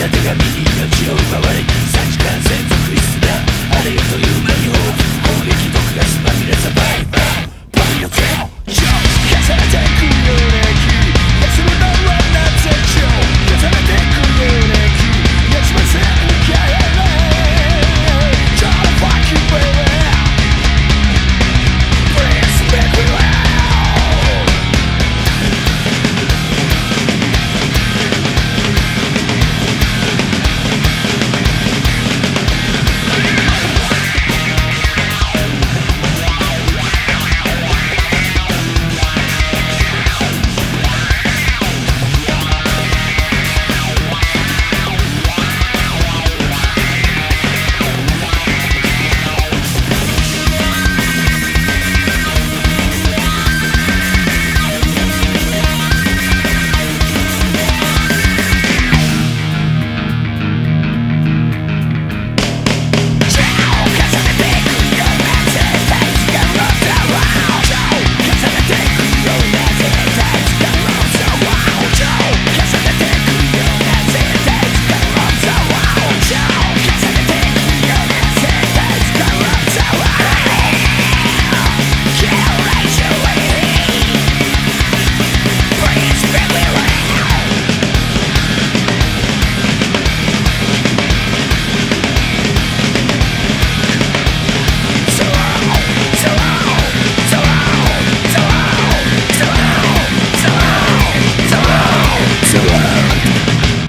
た手紙に命を奪われ3時間専続必須だ。